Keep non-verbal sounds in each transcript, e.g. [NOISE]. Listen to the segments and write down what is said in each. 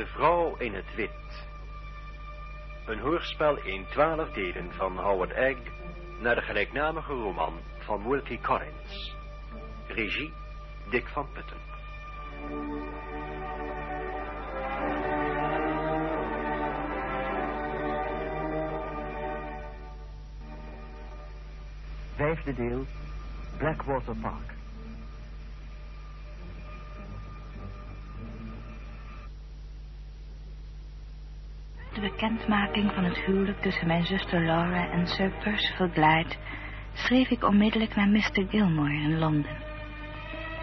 De vrouw in het wit. Een hoorspel in twaalf delen van Howard Egg naar de gelijknamige roman van Wilkie Collins. Regie Dick van Putten. Vijfde deel, Blackwater Park. De bekendmaking van het huwelijk tussen mijn zuster Laura en Sir Percival Blythe schreef ik onmiddellijk naar Mr. Gilmore in Londen.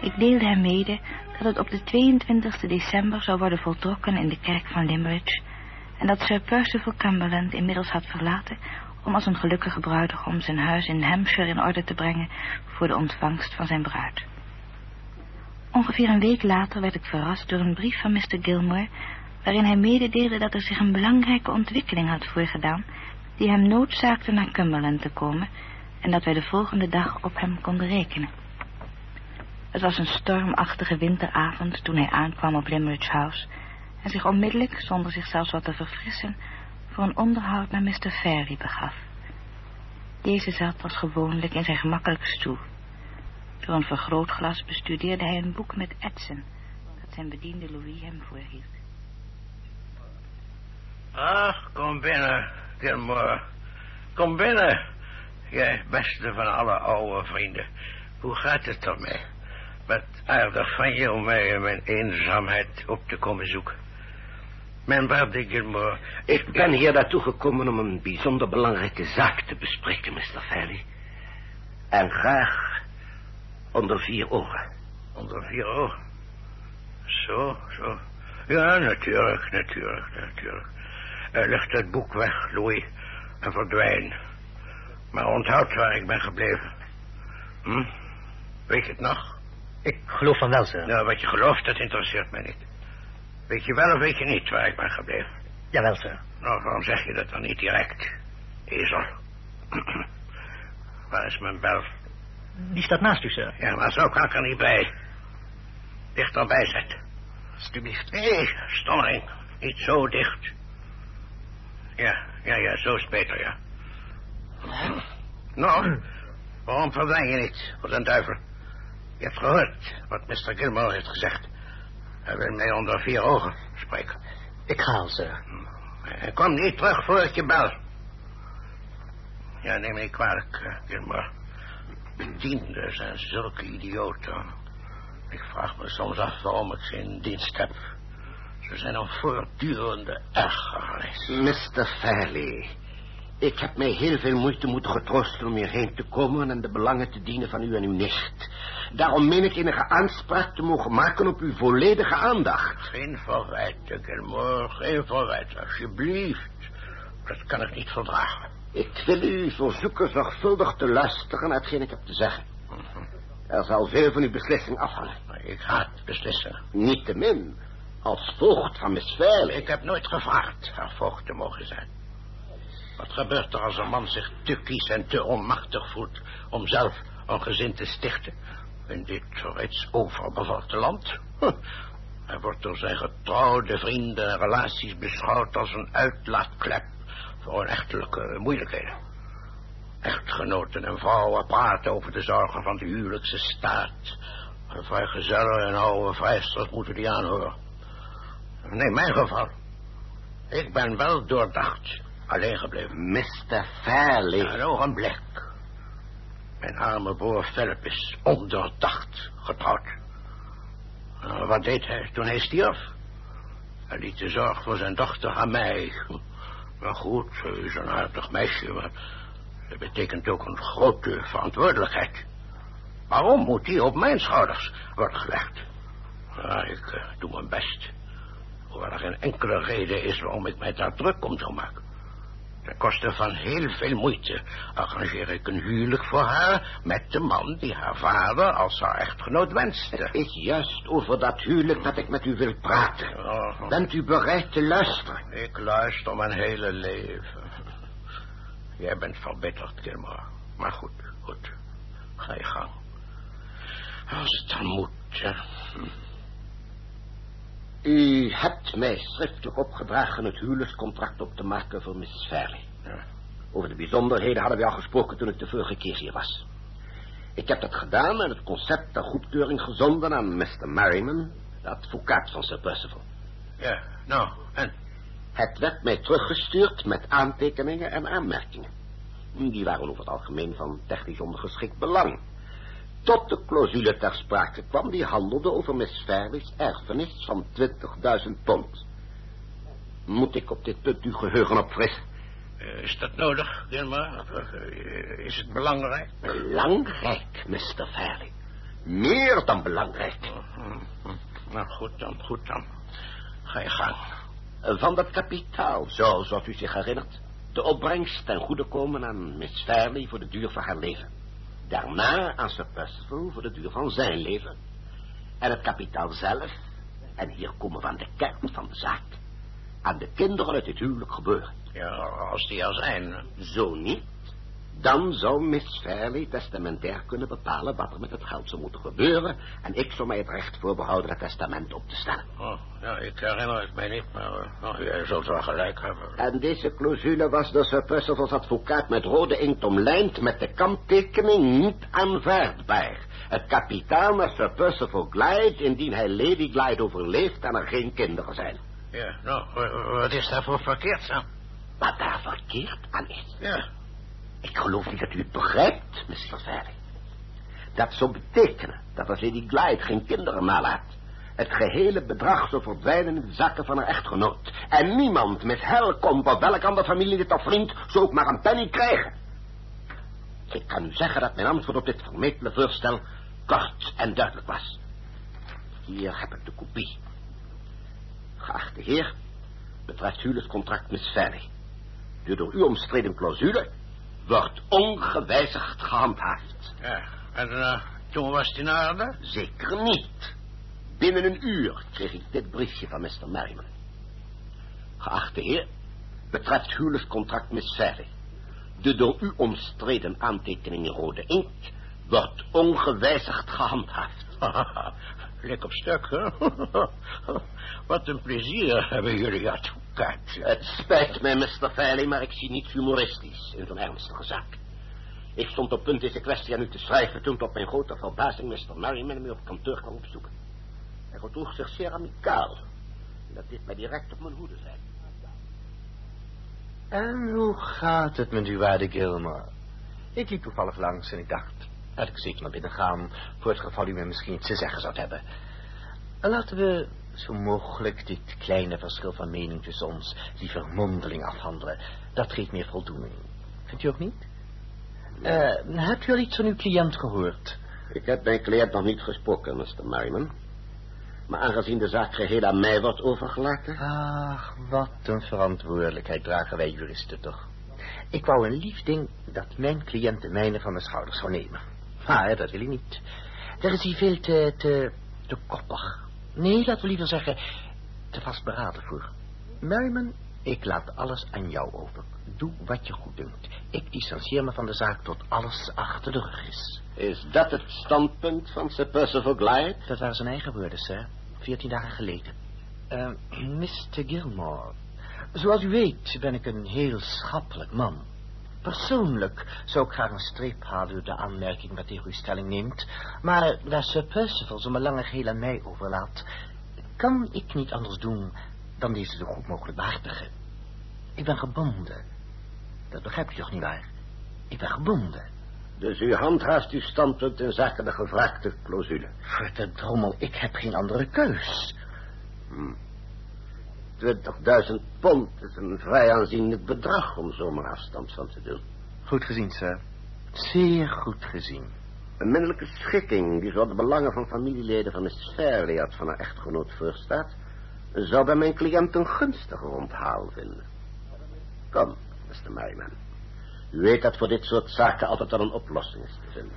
Ik deelde hem mede dat het op de 22 december zou worden voltrokken in de kerk van Limerick en dat Sir Percival Cumberland inmiddels had verlaten om als een gelukkige bruidegom zijn huis in Hampshire in orde te brengen voor de ontvangst van zijn bruid. Ongeveer een week later werd ik verrast door een brief van Mr. Gilmore waarin hij mededeelde dat er zich een belangrijke ontwikkeling had voorgedaan die hem noodzaakte naar Cumberland te komen en dat wij de volgende dag op hem konden rekenen. Het was een stormachtige winteravond toen hij aankwam op Limerick House en zich onmiddellijk, zonder zich zelfs wat te verfrissen, voor een onderhoud naar Mr. Fairley begaf. Deze zat als gewoonlijk in zijn gemakkelijke stoel. Door een vergrootglas bestudeerde hij een boek met etsen dat zijn bediende Louis hem voorhield. Ach, kom binnen, Gilmore. Kom binnen. Jij beste van alle oude vrienden. Hoe gaat het ermee? Wat aardig van je om mij in mijn eenzaamheid op te komen zoeken. Mijn waarde Gilmore... Ik ben hier naartoe gekomen om een bijzonder belangrijke zaak te bespreken, Mr. Fairley. En graag onder vier ogen. Onder vier ogen? Zo, zo. Ja, natuurlijk, natuurlijk, natuurlijk. Leg het boek weg, Louis, en verdwijn. Maar onthoud waar ik ben gebleven. Hm? Weet je het nog? Ik geloof van wel, sir. Nou, wat je gelooft, dat interesseert mij niet. Weet je wel of weet je niet waar ik ben gebleven? Jawel, sir. Nou, waarom zeg je dat dan niet direct, ezel? [CLEARS THROAT] waar is mijn bel? Die staat naast u, sir. Ja, maar zo kan ik er niet bij. Dichterbij zetten. Alsjeblieft. Nee, stommering. Niet zo dicht. Ja, ja, ja, zo is beter, ja. Nou, waarom verdwijn je niet, voor den duivel? Je hebt gehoord wat Mr. Gilmore heeft gezegd. Hij wil mij onder vier ogen spreken. Ik ga al, sir. Kom niet terug voor ik je bel. Ja, neem me niet kwalijk, uh, Gilmore. Bedienden zijn zulke idioten. Ik vraag me soms af waarom ik ze in dienst heb. Zijn een voortdurende ergernis. Mr. Fairley, ik heb mij heel veel moeite moeten getroosten om hierheen te komen en de belangen te dienen van u en uw nicht. Daarom meen ik enige aanspraak te mogen maken op uw volledige aandacht. Geen verwijten, Gilmore, geen verwijten, alsjeblieft. Dat kan ik niet verdragen. Ik wil u verzoeken zorgvuldig te luisteren naar hetgeen ik heb te zeggen. Er zal veel van uw beslissing afhangen. Ik haat beslissingen. Niettemin, als voogd van Fairley. Ik heb nooit gevraagd haar voogd te mogen zijn. Wat gebeurt er als een man zich te kies en te onmachtig voelt... om zelf een gezin te stichten in dit reeds overbevolkte land? Huh. Hij wordt door zijn getrouwde vrienden en relaties beschouwd als een uitlaatklep... voor echtelijke moeilijkheden. Echtgenoten en vrouwen praten over de zorgen van de huwelijkse staat. En vrijgezellen en oude vrijsters moeten die aanhoren. Nee, mijn geval. Ik ben wel doordacht alleen gebleven. Mr. Fairley. Ja, een ogenblik. Mijn arme broer Philip is ondoordacht getrouwd. Uh, wat deed hij toen hij stierf? Hij liet de zorg voor zijn dochter aan mij. Maar goed, ze is een aardig meisje, maar dat betekent ook een grote verantwoordelijkheid. Waarom moet die op mijn schouders worden gelegd? Ja, ik uh, doe mijn best. Hoewel er geen enkele reden is waarom ik mij daar druk om zou maken. Ten koste van heel veel moeite arrangeer ik een huwelijk voor haar... met de man die haar vader als haar echtgenoot wenste. Het is juist over dat huwelijk dat ik met u wil praten. Oh. Bent u bereid te luisteren? Ik luister mijn hele leven. Jij bent verbitterd, Gilmore. Maar goed, goed. Ga je gang. Als het dan moet. U hebt mij schriftelijk opgedragen het huwelijkscontract op te maken voor Miss Fairley. Ja. Over de bijzonderheden hadden we al gesproken toen ik de vorige keer hier was. Ik heb dat gedaan en het concept ter goedkeuring gezonden aan Mr. Merriman, de advocaat van Sir Percival. Ja, nou, en? Het werd mij teruggestuurd met aantekeningen en aanmerkingen. Die waren over het algemeen van technisch ondergeschikt belang. Tot de clausule ter sprake kwam die handelde over Miss Fairley's erfenis van 20.000 pond. Moet ik op dit punt uw geheugen opfrissen? Eh, Is dat nodig, Gilmar? Of, eh, Is het belangrijk? Belangrijk, Mr. Fairley. Meer dan belangrijk. Hm, hm. Nou, goed dan, goed dan. Ga je gang. Van dat kapitaal, zoals u zich herinnert. De opbrengst ten goede komen aan Miss Fairley voor de duur van haar leven. Daarna aan Sir Percival voor de duur van zijn leven. En het kapitaal zelf, en hier komen we aan de kern van de zaak, aan de kinderen uit het huwelijk gebeuren. Ja, als die al zijn. Zo niet, dan zou Miss Fairley testamentair kunnen bepalen wat er met het geld zou moeten gebeuren. En ik zou mij het recht voorbehouden het testament op te stellen. Oh, ja, ik herinner het mij niet, maar nou, jij zult wel gelijk hebben. En deze clausule was door Sir Percival's advocaat met rode inkt omlijnd met de kanttekening niet aanvaardbaar. Het kapitaal naar Sir Percival Glyde indien hij Lady Glyde overleeft en er geen kinderen zijn. Ja, nou, wa- wat is daar voor verkeerd aan? Wat daar verkeerd aan is. Ja, Ik geloof niet dat u het begrijpt, Mr. Fairley. Dat zou betekenen dat als Lady Glyde geen kinderen nalaat... het gehele bedrag zou verdwijnen in de zakken van haar echtgenoot. En niemand met Helcomb of welk ander familielid of vriend... zou ook maar een penny krijgen. Ik kan u zeggen dat mijn antwoord op dit vermetele voorstel... kort en duidelijk was. Hier heb ik de kopie. Geachte heer, betreft huwelijkscontract Miss Fairley. De door u omstreden clausule wordt ongewijzigd gehandhaafd. ja. En eh, toen was het in orde? Zeker niet. Binnen een uur kreeg ik dit briefje van Mr. Merriman. Geachte heer, betreft huwelijkscontract Miss Fairley. De door u omstreden aantekening in rode inkt wordt ongewijzigd gehandhaafd. [LAUGHS] Lik op stuk, hè? [LAUGHS] Wat een plezier hebben jullie Het spijt mij, Mr. Fairley, maar ik zie niets humoristisch in zo'n ernstige zaak. Ik stond op punt deze kwestie aan u te schrijven toen tot mijn grote verbazing Mr. Merriman me op kantoor kwam opzoeken. Hij gedroeg zich zeer amicaal. En dat deed mij direct op mijn hoede zijn. En hoe gaat het met uw waarde Gilmore? Ik liep toevallig langs en ik dacht, laat ik zeker naar binnen gaan, voor het geval u me misschien iets te zeggen zou hebben. Laten we zo mogelijk dit kleine verschil van mening tussen ons liever mondeling afhandelen. Dat geeft meer voldoening. Vindt u ook niet? Eh, hebt u al iets van uw cliënt gehoord? Ik heb mijn cliënt nog niet gesproken, Mr. Merriman. Maar aangezien de zaak geheel aan mij wordt overgelaten... Ach, wat een verantwoordelijkheid dragen wij juristen toch. Ik wou een lief ding dat mijn cliënt de mijne van mijn schouders zou nemen. Maar dat wil ik niet. Daar is hij veel te, te, te koppig. Nee, laten we liever zeggen, te vastberaden voor. Merriman, ik laat alles aan jou over. Doe wat je goed dunkt. Ik distancieer me van de zaak tot alles achter de rug is. Is dat het standpunt van Sir Percival Glyde? Dat waren zijn eigen woorden, sir. Veertien dagen geleden. [CLEARS THROAT] Uh, Mr. Gilmore, zoals u weet ben ik een heel schappelijk man. Persoonlijk zou ik graag een streep halen door de aanmerking wat tegen uw stelling neemt. Maar daar Sir Percival zo belangen geheel aan mij overlaat... kan ik niet anders doen dan deze zo goed mogelijk behartigen. Ik ben gebonden. Dat begrijpt u toch niet waar? Ik ben gebonden. Dus u handhaaft uw standpunt in zaken de gevraagde clausule. Voor de drommel, ik heb geen andere keus. Hm. 20.000 pond is een vrij aanzienlijk bedrag om zomaar afstand van te doen. Goed gezien, sir. Zeer goed gezien. Een middelijke schikking die zo de belangen van familieleden van Miss Fairley had van haar echtgenoot voorstaat, zou bij mijn cliënt een gunstiger onthaal vinden. Kom, Mr. Merriman. U weet dat voor dit soort zaken altijd al een oplossing is te vinden.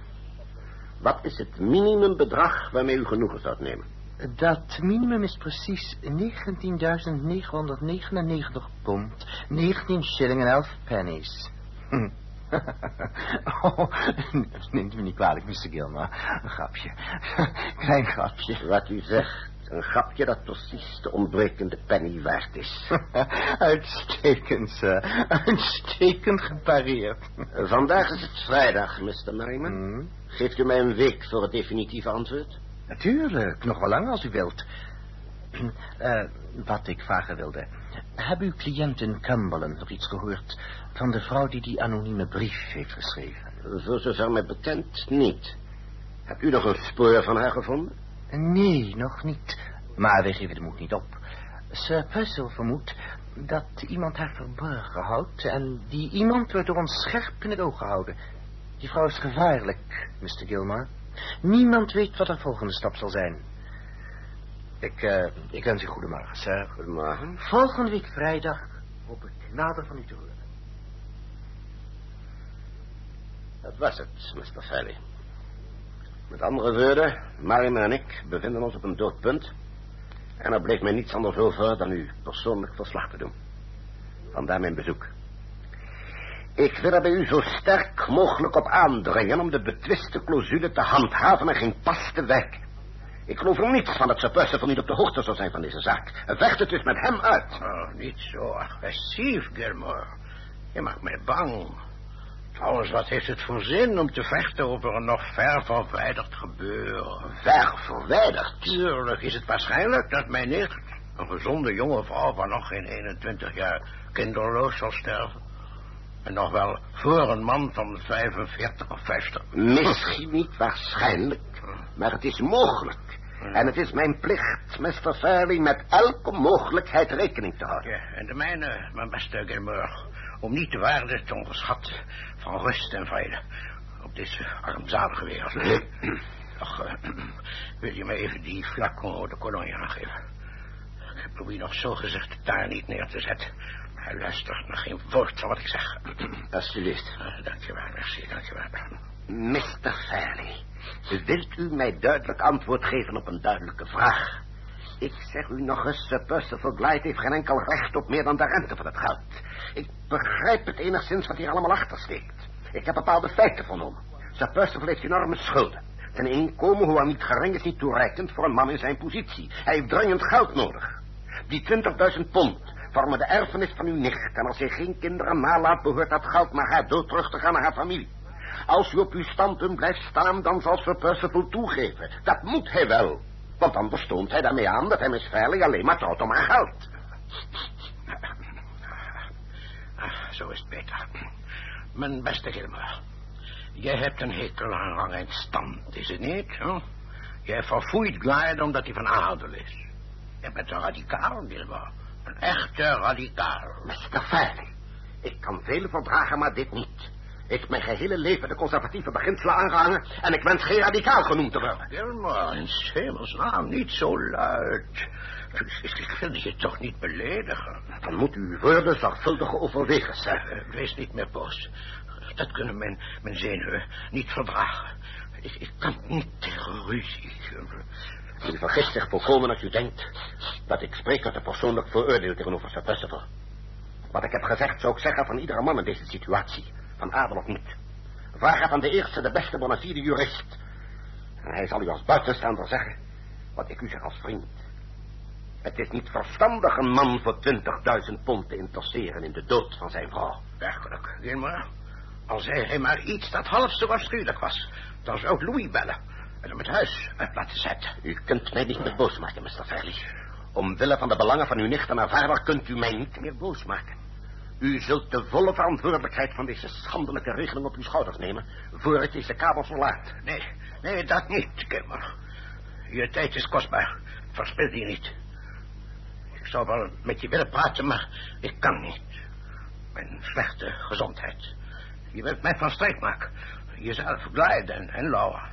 Wat is het minimumbedrag waarmee u genoegen zou nemen? Dat minimum is precies 19.999 pond, 19 shilling en 11 pennies. Hm. [LAUGHS] oh, neemt u niet kwalijk, Mr. Gilmore. Een grapje. [LAUGHS] Klein grapje. Wat u zegt, een grapje dat precies de ontbrekende penny waard is. [LAUGHS] Uitstekend, sir. Uitstekend gepareerd. Vandaag is het vrijdag, Mr. Merriman. Hmm. Geeft u mij een week voor het definitieve antwoord? Natuurlijk, nog wel lang als u wilt. [CLEARS THROAT] Eh, wat ik vragen wilde. Hebben uw cliënt in Cumberland nog iets gehoord van de vrouw die die anonieme brief heeft geschreven? Voor zover mij bekend, niet. Hebt u nog een spoor van haar gevonden? Nee, nog niet. Maar wij geven de moed niet op. Sir Puzzle vermoedt dat iemand haar verborgen houdt... en die iemand wordt door ons scherp in het oog gehouden. Die vrouw is gevaarlijk, Mr. Gilmore. Niemand weet wat de volgende stap zal zijn. Ik, eh, ik wens u goedemorgen, sir. Goedemorgen. Volgende week vrijdag hoop ik nader van u te horen. Dat was het, Mr. Fairley. Met andere woorden, Marion en ik bevinden ons op een doodpunt. En er bleef mij niets anders over dan u persoonlijk verslag te doen. Vandaar mijn bezoek. Ik wil er bij u zo sterk mogelijk op aandringen om de betwiste clausule te handhaven en geen pas te werken. Ik geloof er niets van dat Sir Percival niet op de hoogte zou zijn van deze zaak. Vecht het dus met hem uit. Oh, niet zo agressief, Gilmore. Je maakt mij bang. Trouwens, wat heeft het voor zin om te vechten over een nog ver verwijderd gebeuren? Ver verwijderd. Tuurlijk is het waarschijnlijk dat mijn nicht, een gezonde jonge vrouw van nog geen 21 jaar, kinderloos zal sterven. En nog wel voor een man van 45 of 50. Misschien niet waarschijnlijk, maar het is mogelijk. En het is mijn plicht, Mr. Fairley, met elke mogelijkheid rekening te houden. Ja, en de mijne, mijn beste Gilmore, om niet de waarde te onderschatten van rust en vrede op deze armzalige wereld. [CLEARS THROAT] Ach, eh, [CLEARS THROAT] wil je me even die flacon de kolonie aangeven? Ik Louis nog zo gezegd daar niet neer te zetten. Hij luistert naar geen woord van wat ik zeg. [CLEARS THROAT] Alsjeblieft. Uh, dankjewel, merci, dankjewel. Mr. Fairley, wilt u mij duidelijk antwoord geven op een duidelijke vraag? Ik zeg u nog eens, Sir Percival Glyde heeft geen enkel recht op meer dan de rente van het geld. Ik begrijp het enigszins wat hier allemaal achter steekt. Ik heb bepaalde feiten vernomen. Sir Percival heeft enorme schulden. Zijn inkomen, hoewel niet gering, is niet toereikend voor een man in zijn positie. Hij heeft dringend geld nodig. Die 20.000 pond vormen de erfenis van uw nicht. En als hij geen kinderen nalaat, behoort dat geld naar haar dood terug te gaan naar haar familie. Als u op uw standpunt blijft staan, dan zal Sir Percival toegeven. Dat moet hij wel. Want anders toont hij daarmee aan dat hij Miss alleen maar trouwt om haar geld. Ah, zo is het beter. Mijn beste Gilmore. Jij hebt een hekel aan rang en stand, is het niet? Hè? Jij verfoeit Glyde omdat hij van adel is. Je bent een radicaal, Gilmore. Een echte radicaal. Mr. Fairley, ik kan veel verdragen, maar dit niet. Ik heb mijn gehele leven de conservatieve beginselen aangehangen... en ik wens geen radicaal genoemd te worden. Gilmore, in hemelsnaam, niet zo luid. Ik wil je toch niet beledigen. Dan moet u uw woorden zorgvuldig overwegen, sir. Uh, wees niet meer boos. Dat kunnen mijn, mijn zenuwen niet verdragen. Ik, ik kan niet tegen ruzie. U vergist zich volkomen als u denkt dat ik spreek uit een persoonlijk veroordeel tegenover Sir Percival. Wat ik heb gezegd zou ik zeggen van iedere man in deze situatie, van adel of niet. Vraag het aan de eerste, de beste bona fide jurist. En hij zal u als buitenstaander zeggen wat ik u zeg als vriend. Het is niet verstandig een man voor 20.000 pond te interesseren in de dood van zijn vrouw. Werkelijk, Gilmore. Al hij maar iets dat half zo afschuwelijk was, dan zou Louis bellen en hem het huis uit laten zetten. U kunt mij niet meer boos maken, Mr. Fairley. Omwille van de belangen van uw nicht en haar vader kunt u mij niet meer boos maken. U zult de volle verantwoordelijkheid van deze schandelijke regeling op uw schouders nemen... voor het deze kamer verlaat. Nee, nee, dat niet, Gilmore. Je tijd is kostbaar. Verspil die niet. Ik zou wel met je willen praten, maar ik kan niet. Mijn slechte gezondheid. Je wilt mij van streek maken. Jezelf glijden en, en Laura.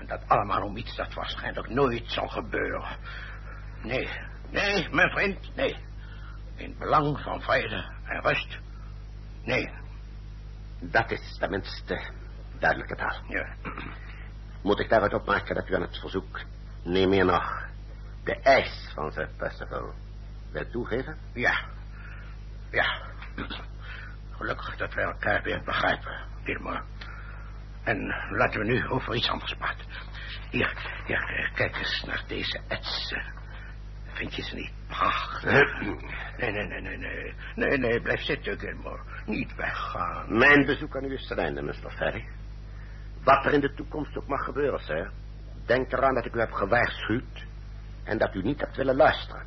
En dat allemaal om iets dat waarschijnlijk nooit zal gebeuren. Nee, nee, mijn vriend, nee. In het belang van vrede en rust. Nee. Dat is tenminste duidelijke taal. Ja. Moet ik daaruit opmaken dat u aan het verzoek, neem meer nog, de eis van Sir Percival wil toegeven? Ja. Ja. Gelukkig dat wij elkaar weer begrijpen, Gilmore. En laten we nu over iets anders praten. Hier, hier, kijk eens naar deze etsen. Vind je ze niet prachtig? Nee, nee, nee, nee, nee. Nee, nee, blijf zitten, Gilmore. Niet weggaan. Mijn bezoek aan u is ten einde, Mr. Ferry. Wat er in de toekomst ook mag gebeuren, sir. Denk eraan dat ik u heb gewaarschuwd en dat u niet hebt willen luisteren.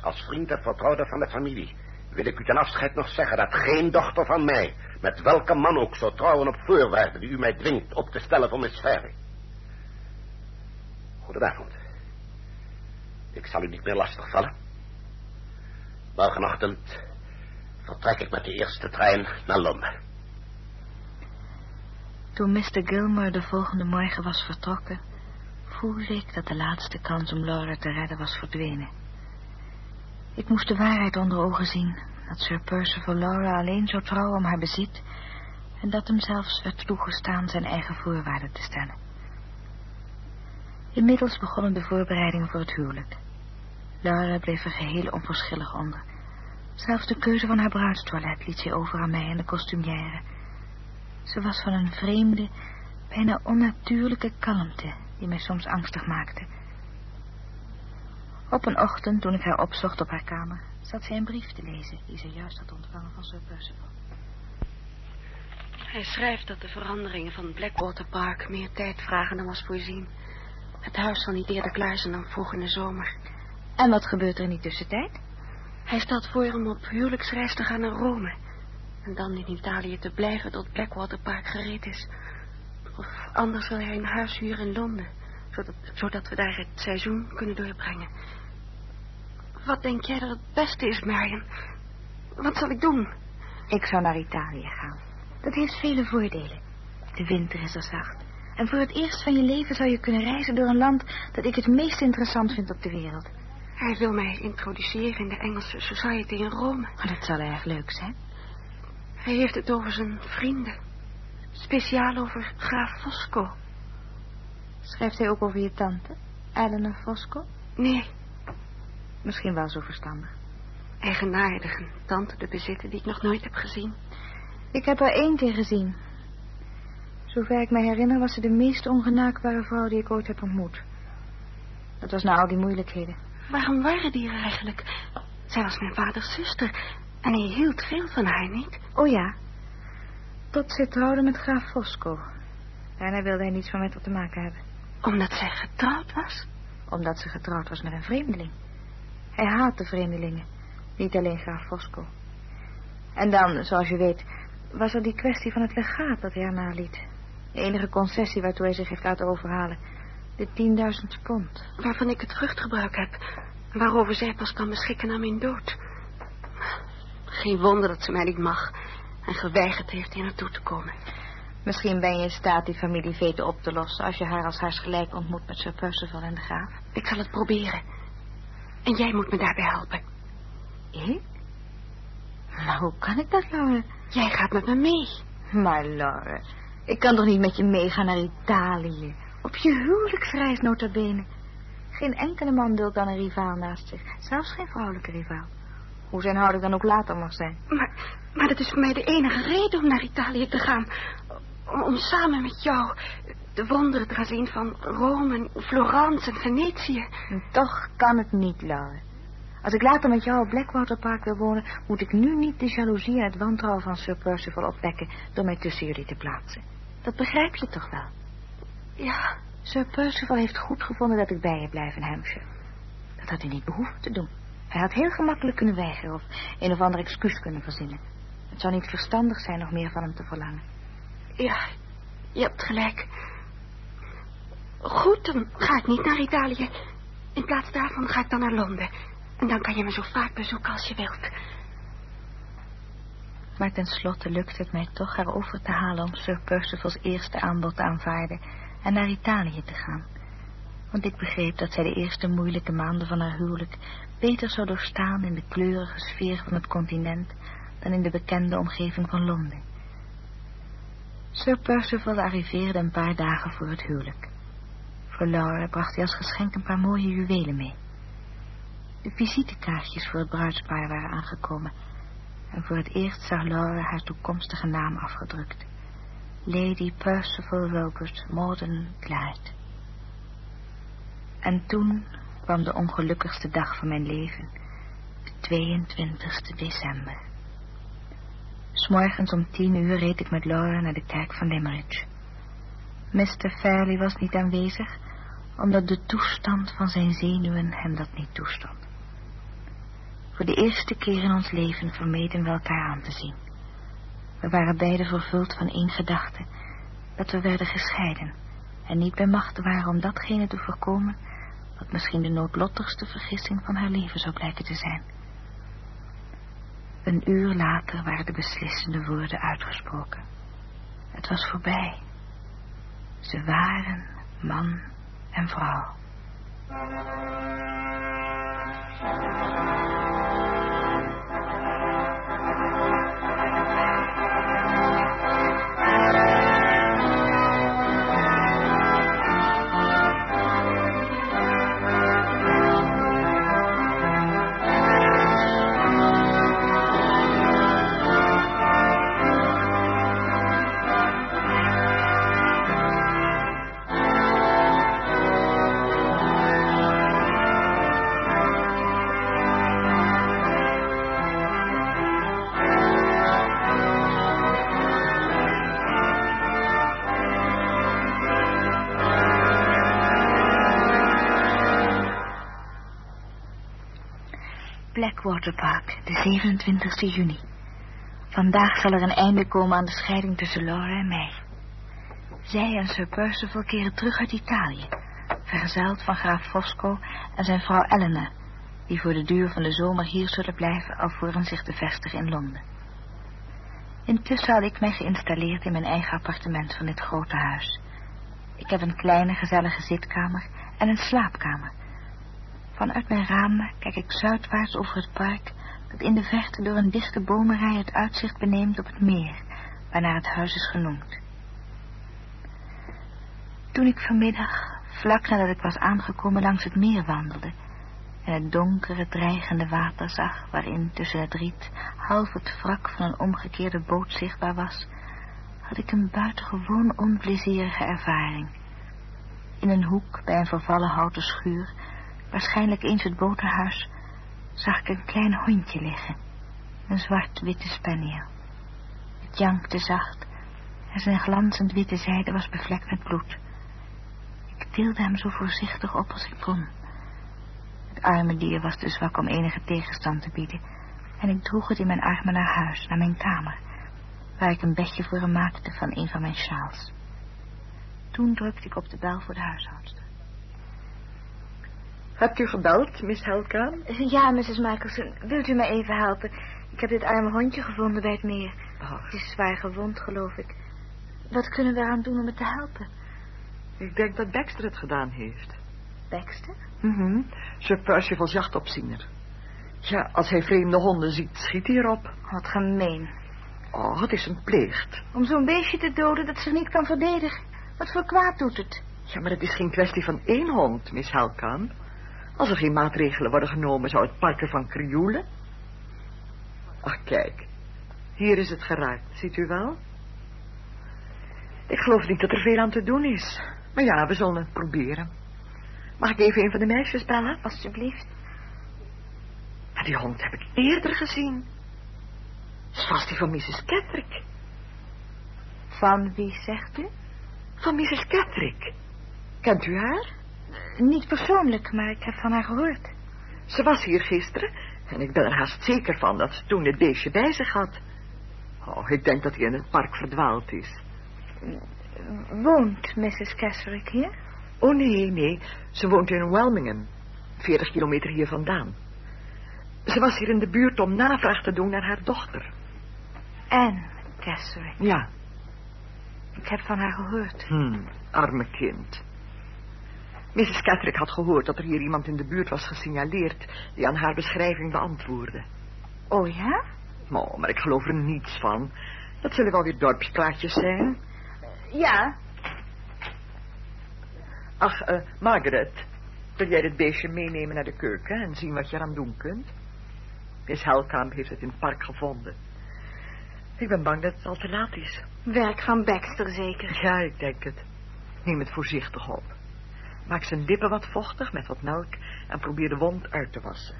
Als vriend en vertrouwde van de familie wil ik u ten afscheid nog zeggen dat geen dochter van mij, met welke man ook, zou trouwen op voorwaarden die u mij dwingt op te stellen voor Miss Ferry. Goedenavond. Ik zal u niet meer lastigvallen. Morgenochtend vertrek ik met de eerste trein naar Londen. Toen Mr. Gilmore de volgende morgen was vertrokken, voelde ik dat de laatste kans om Laura te redden was verdwenen. Ik moest de waarheid onder ogen zien, dat Sir Percival Laura alleen zou trouwen om haar bezit en dat hem zelfs werd toegestaan zijn eigen voorwaarden te stellen. Inmiddels begonnen de voorbereidingen voor het huwelijk. Laura bleef er geheel onverschillig onder. Zelfs de keuze van haar bruidstoilet liet zij over aan mij en de kostumière. Ze was van een vreemde, bijna onnatuurlijke kalmte die mij soms angstig maakte. Op een ochtend, toen ik haar opzocht op haar kamer, zat zij een brief te lezen die ze juist had ontvangen van Sir Percival. Hij schrijft dat de veranderingen van Blackwater Park meer tijd vragen dan was voorzien. Het huis zal niet eerder klaar zijn dan vroeg in de zomer. En wat gebeurt er in die tussentijd? Hij stelt voor om op huwelijksreis te gaan naar Rome. En dan in Italië te blijven tot Blackwater Park gereed is. Of anders wil hij een huis huren in Londen. Zodat, zodat we daar het seizoen kunnen doorbrengen. Wat denk jij dat het beste is, Marion? Wat zal ik doen? Ik zou naar Italië gaan. Dat heeft vele voordelen. De winter is er zacht. En voor het eerst van je leven zou je kunnen reizen door een land dat ik het meest interessant vind op de wereld. Hij wil mij introduceren in de Engelse Society in Rome. Oh, dat zal erg leuk zijn. Hij heeft het over zijn vrienden. Speciaal over graaf Fosco. Schrijft hij ook over je tante, Eleanor Fosco? Nee, Misschien wel zo verstandig. eigenaardig een tante te bezitten die ik nog nooit heb gezien. Ik heb er één keer gezien. Zover ik me herinner was ze de meest ongenaakbare vrouw die ik ooit heb ontmoet. Dat was na al die moeilijkheden. Waarom waren die er eigenlijk? Zij was mijn vaders zuster. En hij hield veel van haar, niet? Oh ja. Tot ze trouwde met graaf Fosco. En hij wilde hij niets meer met haar te maken hebben. Omdat zij getrouwd was? Omdat ze getrouwd was met een vreemdeling. Hij haatte vreemdelingen. Niet alleen graaf Fosco. En dan, zoals je weet, was er die kwestie van het legaat dat hij haar naliet. De enige concessie waartoe hij zich heeft laten overhalen. De 10.000 pond. Waarvan ik het vruchtgebruik heb. Waarover zij pas kan beschikken na mijn dood. Geen wonder dat ze mij niet mag. En geweigerd heeft hier naartoe te komen. Misschien ben je in staat die familieveten op te lossen... als je haar als gelijk ontmoet met Sir Percival en de graaf. Ik zal het proberen. En jij moet me daarbij helpen. Ik? Maar hoe kan ik dat, Laura? Jij gaat met me mee. Maar Laura, ik kan toch niet met je meegaan naar Italië? Op je huwelijksreis nota bene. Geen enkele man duldt dan een rivaal naast zich. Zelfs geen vrouwelijke rivaal. Hoe zijn houding dan ook later mag zijn. Maar, maar dat is voor mij de enige reden om naar Italië te gaan. Om, om samen met jou de wonderen te gaan zien van Rome, Florence en Venetië. En toch kan het niet, Laura. Als ik later met jou op Blackwater Park wil wonen... moet ik nu niet de jaloezie en het wantrouwen van Sir Percival opwekken... door mij tussen jullie te plaatsen. Dat begrijp je toch wel? Ja, Sir Percival heeft goed gevonden dat ik bij je blijf in Hampshire. Dat had hij niet behoeven te doen. Hij had heel gemakkelijk kunnen weigeren of een of ander excuus kunnen verzinnen. Het zou niet verstandig zijn nog meer van hem te verlangen. Ja, je hebt gelijk. Goed, dan ga ik niet naar Italië. In plaats daarvan ga ik dan naar Londen. En dan kan je me zo vaak bezoeken als je wilt. Maar tenslotte lukte het mij toch haar over te halen om Sir Percival's eerste aanbod te aanvaarden en naar Italië te gaan. Want ik begreep dat zij de eerste moeilijke maanden van haar huwelijk beter zou doorstaan in de kleurige sfeer van het continent dan in de bekende omgeving van Londen. Sir Percival arriveerde een paar dagen voor het huwelijk. Voor Laura bracht hij als geschenk een paar mooie juwelen mee. De visitekaartjes voor het bruidspaar waren aangekomen En voor het eerst zag Laura haar toekomstige naam afgedrukt. Lady Percival Robert Morden Clyde. En toen kwam de ongelukkigste dag van mijn leven, de 22 december. S'morgens om tien uur reed ik met Laura naar de kerk van Limerick. Mr. Fairley was niet aanwezig, omdat de toestand van zijn zenuwen hem dat niet toestond. Voor de eerste keer in ons leven vermeden we elkaar aan te zien. We waren beiden vervuld van één gedachte, dat we werden gescheiden en niet bij macht waren om datgene te voorkomen wat misschien de noodlottigste vergissing van haar leven zou blijken te zijn. Een uur later waren de beslissende woorden uitgesproken. Het was voorbij. Ze waren man en vrouw. Blackwater Park, de 27 juni. Vandaag zal er een einde komen aan de scheiding tussen Laura en mij. Zij en Sir Percival keren terug uit Italië, vergezeld van graaf Fosco en zijn vrouw Elena, die voor de duur van de zomer hier zullen blijven alvorens zich te vestigen in Londen. Intussen had ik mij geïnstalleerd in mijn eigen appartement van dit grote huis. Ik heb een kleine gezellige zitkamer en een slaapkamer Vanuit mijn ramen kijk ik zuidwaarts over het park, dat in de verte door een dichte bomenrij het uitzicht beneemt op het meer, waarnaar het huis is genoemd. Toen ik vanmiddag, vlak nadat ik was aangekomen, langs het meer wandelde en het donkere, dreigende water zag, waarin tussen het riet half het wrak van een omgekeerde boot zichtbaar was, had ik een buitengewoon onplezierige ervaring. In een hoek bij een vervallen houten schuur waarschijnlijk eens het boterhuis, zag ik een klein hondje liggen. Een zwart-witte spaniel. Het jankte zacht en zijn glanzend witte zijde was bevlekt met bloed. Ik tilde hem zo voorzichtig op als ik kon. Het arme dier was te zwak om enige tegenstand te bieden en ik droeg het in mijn armen naar huis, naar mijn kamer, waar ik een bedje voor hem maakte van een van mijn sjaals. Toen drukte ik op de bel voor de huishoudster. Hebt u gebeld, Miss Helkaan? Ja, Mrs. Michelson. Wilt u me even helpen? Ik heb dit arme hondje gevonden bij het meer. Oh. Het is zwaar gewond, geloof ik. Wat kunnen we eraan doen om het te helpen? Ik denk dat Baxter het gedaan heeft. Baxter? Mhm. Sir Percival's jachtopziener. Ja, als hij vreemde honden ziet, schiet hij erop. Wat gemeen. Oh, het is een plicht. Om zo'n beestje te doden dat zich niet kan verdedigen. Wat voor kwaad doet het? Ja, maar het is geen kwestie van één hond, Miss Helkaan. Als er geen maatregelen worden genomen, zou het park ervan krioelen. Ach, kijk. Hier is het geraakt, ziet u wel? Ik geloof niet dat er veel aan te doen is. Maar ja, we zullen het proberen. Mag ik even een van de meisjes bellen? Alsjeblieft. Maar die hond heb ik eerder gezien. Was die van Mrs. Catrick. Van wie zegt u? Van Mrs. Catrick. Kent u haar? Niet persoonlijk, maar ik heb van haar gehoord. Ze was hier gisteren en ik ben er haast zeker van dat ze toen het beestje bij zich had. Oh, ik denk dat hij in het park verdwaald is. Woont Mrs. Keswick hier? Oh, nee, nee. Ze woont in Welmingham, 40 kilometer hier vandaan. Ze was hier in de buurt om navraag te doen naar haar dochter. Anne Keswick. Ja. Ik heb van haar gehoord. Hm, arme kind. Mrs. Catrick had gehoord dat er hier iemand in de buurt was gesignaleerd... die aan haar beschrijving beantwoordde. Oh ja? Oh, maar ik geloof er niets van. Dat zullen wel weer dorpsplaatjes zijn. Ja. Ach, uh, Margaret, wil jij dit beestje meenemen naar de keuken... en zien wat je eraan doen kunt? Miss Helkamp heeft het in het park gevonden. Ik ben bang dat het al te laat is. Werk van Baxter zeker. Ja, ik denk het. Neem het voorzichtig op. Maak zijn lippen wat vochtig met wat melk en probeer de wond uit te wassen.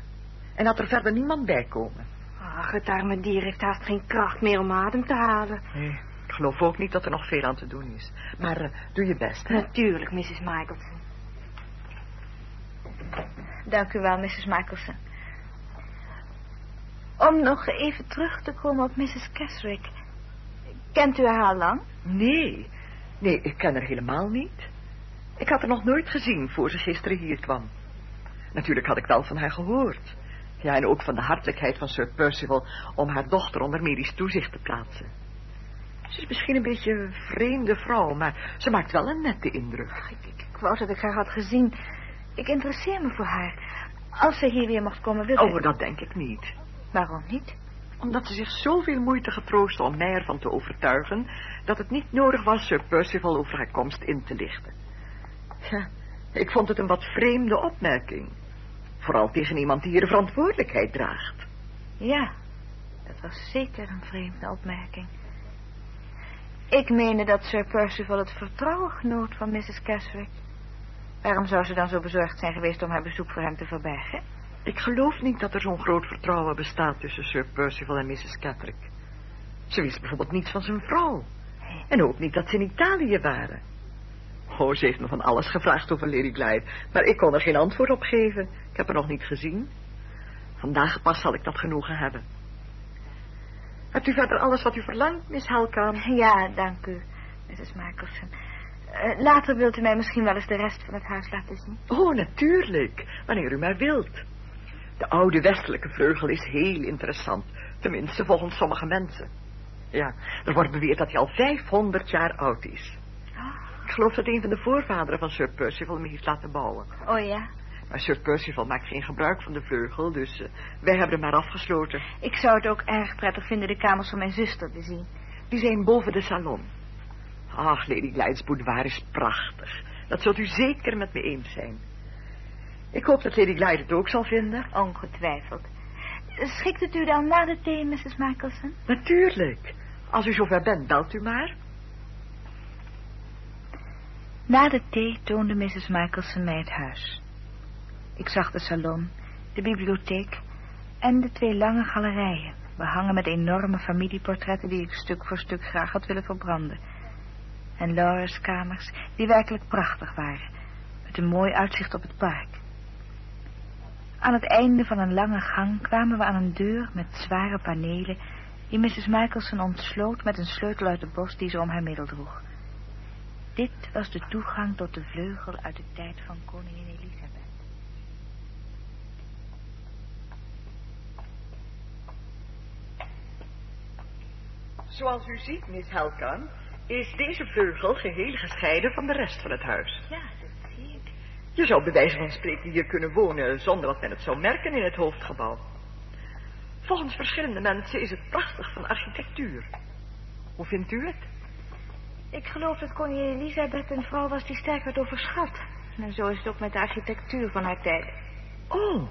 En laat er verder niemand bij komen. Ach, het arme dier heeft haast geen kracht meer om adem te halen. Nee, ik geloof ook niet dat er nog veel aan te doen is. Maar eh, doe je best, hè? Natuurlijk, Mrs. Michelson. Dank u wel, Mrs. Michelson. Om nog even terug te komen op Mrs. Keswick. Kent u haar al lang? Nee, nee, ik ken haar helemaal niet. Ik had haar nog nooit gezien voor ze gisteren hier kwam. Natuurlijk had ik wel van haar gehoord. Ja, en ook van de hartelijkheid van Sir Percival om haar dochter onder medisch toezicht te plaatsen. Ze is misschien een beetje een vreemde vrouw, maar ze maakt wel een nette indruk. Ik, ik, ik wou dat ik haar had gezien. Ik interesseer me voor haar. Als ze hier weer mocht komen, wil Oh, ik... dat denk ik niet. Waarom niet? Omdat ze zich zoveel moeite getroost om mij ervan te overtuigen... dat het niet nodig was Sir Percival over haar komst in te lichten. Ja, ik vond het een wat vreemde opmerking. Vooral tegen iemand die hier de verantwoordelijkheid draagt. Ja, dat was zeker een vreemde opmerking. Ik meende dat Sir Percival het vertrouwen genoot van Mrs. Keswick. Waarom zou ze dan zo bezorgd zijn geweest om haar bezoek voor hem te verbergen? Ik geloof niet dat er zo'n groot vertrouwen bestaat tussen Sir Percival en Mrs. Catrick. Ze wist bijvoorbeeld niets van zijn vrouw. En ook niet dat ze in Italië waren. Oh, ze heeft me van alles gevraagd over Lady Glyde, maar ik kon er geen antwoord op geven. Ik heb haar nog niet gezien. Vandaag pas zal ik dat genoegen hebben. Hebt u verder alles wat u verlangt, Miss Helkamp? Ja, dank u, Mrs. Michelson. Eh, later wilt u mij misschien wel eens de rest van het huis laten zien. Oh, natuurlijk, wanneer u maar wilt. De oude westelijke vleugel is heel interessant, tenminste volgens sommige mensen. Ja, er wordt beweerd dat hij al 500 jaar oud is. Ik geloof dat een van de voorvaderen van Sir Percival hem heeft laten bouwen. Oh ja, Maar Sir Percival maakt geen gebruik van de vleugel, dus eh, wij hebben hem maar afgesloten. ik zou het ook erg prettig vinden de kamers van mijn zuster te zien. Die zijn boven de salon. Ach, Lady Glyde's boudoir is prachtig. Dat zult u zeker met me eens zijn. Ik hoop dat Lady Glyde het ook zal vinden. Ongetwijfeld. Schikt het u dan na de thee, Mrs. Michelson? Natuurlijk. Als u zover bent, belt u maar. Na de thee toonde Mrs. Michelson mij het huis. Ik zag de salon, de bibliotheek en de twee lange galerijen, behangen met enorme familieportretten die ik stuk voor stuk graag had willen verbranden. En Laura's kamers, die werkelijk prachtig waren, met een mooi uitzicht op het park. Aan het einde van een lange gang kwamen we aan een deur met zware panelen, die Mrs. Michelson ontsloot met een sleutel uit de bos die ze om haar middel droeg. Dit was de toegang tot de vleugel uit de tijd van koningin Elisabeth. Zoals u ziet, Miss Helkan, is deze vleugel geheel gescheiden van de rest van het huis. Ja, dat zie ik. Je zou bij wijze van spreken hier kunnen wonen zonder dat men het zou merken in het hoofdgebouw. Volgens verschillende mensen is het prachtig van architectuur. Hoe vindt u het? Ik geloof dat koningin Elisabeth een vrouw was die sterk werd overschat. En zo is het ook met de architectuur van haar tijd. Oh,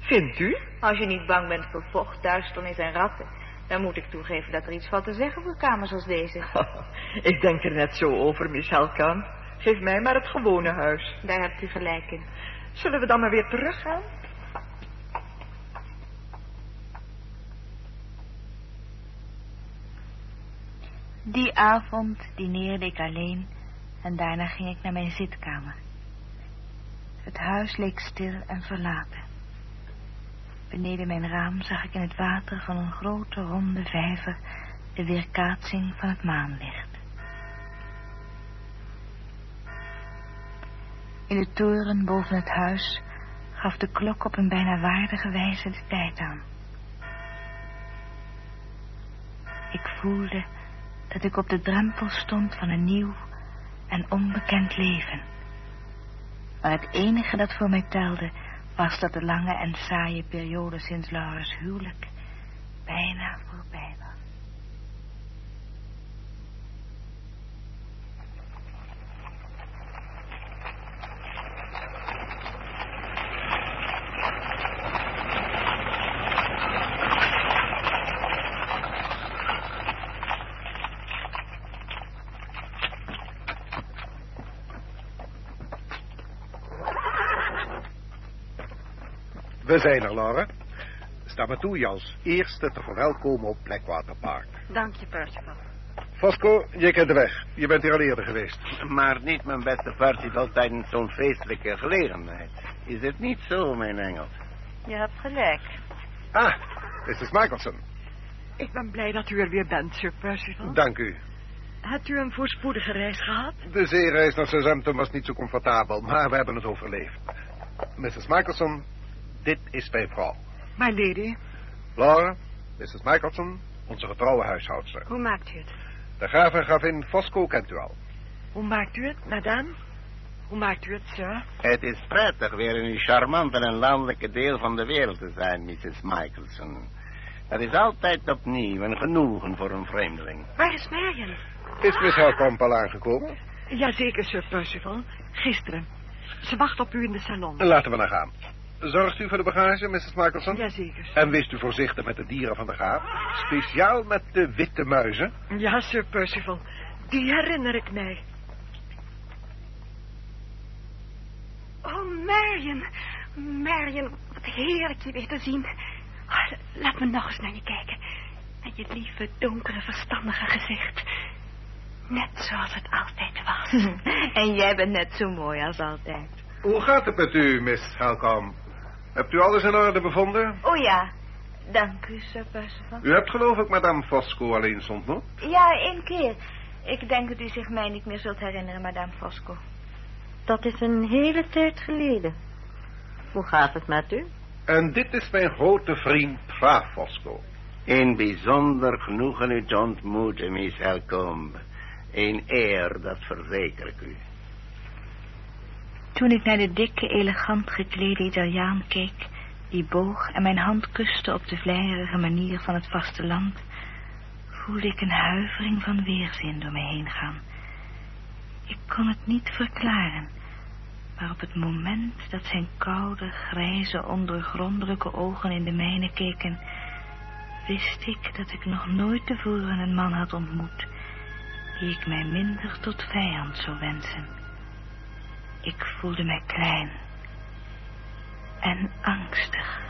vindt u? Als je niet bang bent voor vocht, duisternis en ratten... dan moet ik toegeven dat er iets valt te zeggen voor kamers als deze. [LAUGHS] Ik denk er net zo over, Miss Helkan. Geef mij maar het gewone huis. Daar hebt u gelijk in. Zullen we dan maar weer teruggaan? Die avond dineerde ik alleen en daarna ging ik naar mijn zitkamer. Het huis leek stil en verlaten. Beneden mijn raam zag ik in het water van een grote ronde vijver de weerkaatsing van het maanlicht. In de toren boven het huis gaf de klok op een bijna waardige wijze de tijd aan. Ik voelde dat ik op de drempel stond van een nieuw en onbekend leven. Maar het enige dat voor mij telde was dat de lange en saaie periode sinds Laura's huwelijk bijna voorbij was. We zijn er, Laura. Sta me toe je als eerste te verwelkomen op Blackwater Park. Dank je, Percival. Fosco, je kent de weg. Je bent hier al eerder geweest. Maar niet mijn beste Percival tijdens zo'n feestelijke gelegenheid. Is het niet zo, mijn engel? Je hebt gelijk. Ah, Mrs. Michelson. Ik ben blij dat u er weer bent, Sir Percival. Dank u. Hebt u een voorspoedige reis gehad? De zeereis naar Southampton was niet zo comfortabel, maar we hebben het overleefd. Mrs. Michelson, dit is mijn vrouw. My lady. Laura, Mrs. Michelson, onze getrouwe huishoudster. Hoe maakt u het? De graaf en gravin Fosco kent u al. Hoe maakt u het, madame? Hoe maakt u het, sir? Het is prettig weer in uw charmante en landelijke deel van de wereld te zijn, Mrs. Michelson. Dat is altijd opnieuw een genoegen voor een vreemdeling. Waar is Marion? Is Miss Helkamp al aangekomen? Jazeker, Sir Percival. Gisteren. Ze wacht op u in de salon. Laten we naar gaan. Zorgt u voor de bagage, Mrs. Michelson? Jazeker. En wees u voorzichtig met de dieren van de graaf. Speciaal met de witte muizen. Ja, Sir Percival. Die herinner ik mij. Oh, Marion. Marion, wat heerlijk je weer te zien. Oh, laat me nog eens naar je kijken. Met je lieve, donkere, verstandige gezicht. Net zoals het altijd was. [LAUGHS] en jij bent net zo mooi als altijd. Hoe gaat het met u, Miss Helkamp? Hebt u alles in orde bevonden? Oh ja, dank u, Sir Percival. U hebt geloof ik madame Fosco al eens ontmoet? Ja, één keer. Ik denk dat u zich mij niet meer zult herinneren, madame Fosco. Dat is een hele tijd geleden. Hoe gaat het met u? En dit is mijn grote vriend, graaf Fosco. Een bijzonder genoegen u te ontmoeten, Miss Helcombe. Een eer, dat verzeker ik u. Toen ik naar de dikke, elegant geklede Italiaan keek, die boog en mijn hand kuste op de vleierige manier van het vasteland, voelde ik een huivering van weerzin door me heen gaan. Ik kon het niet verklaren, maar op het moment dat zijn koude, grijze, ondergrondelijke ogen in de mijne keken, wist ik dat ik nog nooit tevoren een man had ontmoet, die ik mij minder tot vijand zou wensen. Ik voelde mij klein en angstig.